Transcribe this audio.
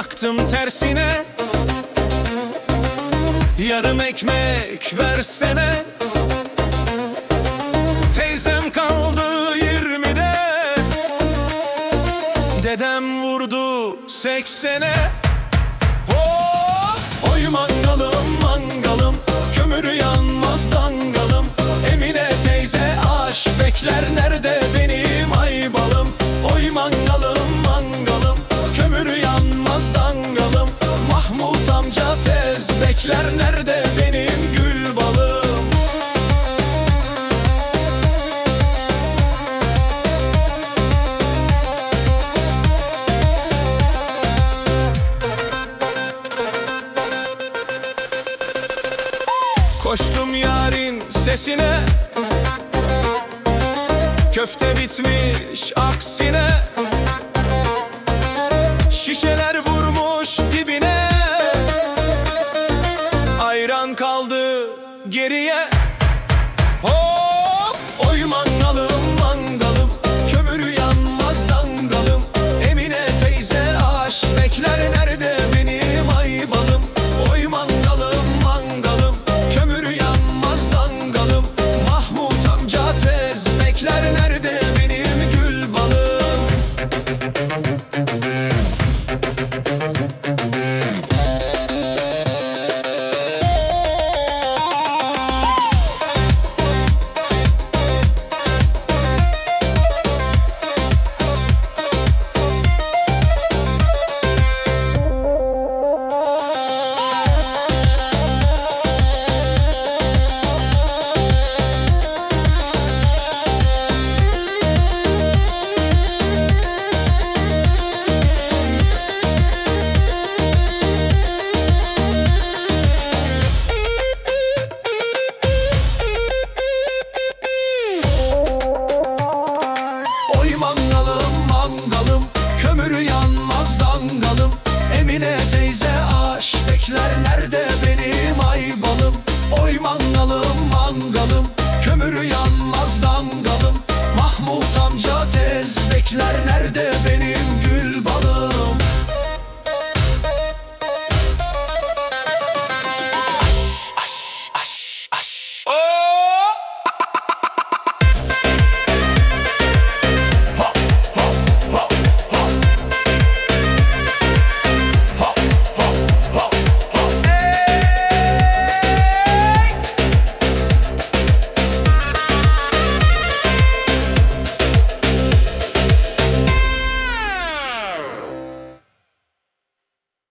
yaktım tersine. Yarım ekmek versene. Teyzem kaldı yirmide. Dedem vurdu seksene. Gençler nerede benim gül balım? Koştum yarın sesine Köfte bitmiş aksine Şişeler vurmuş geriye Saçlarına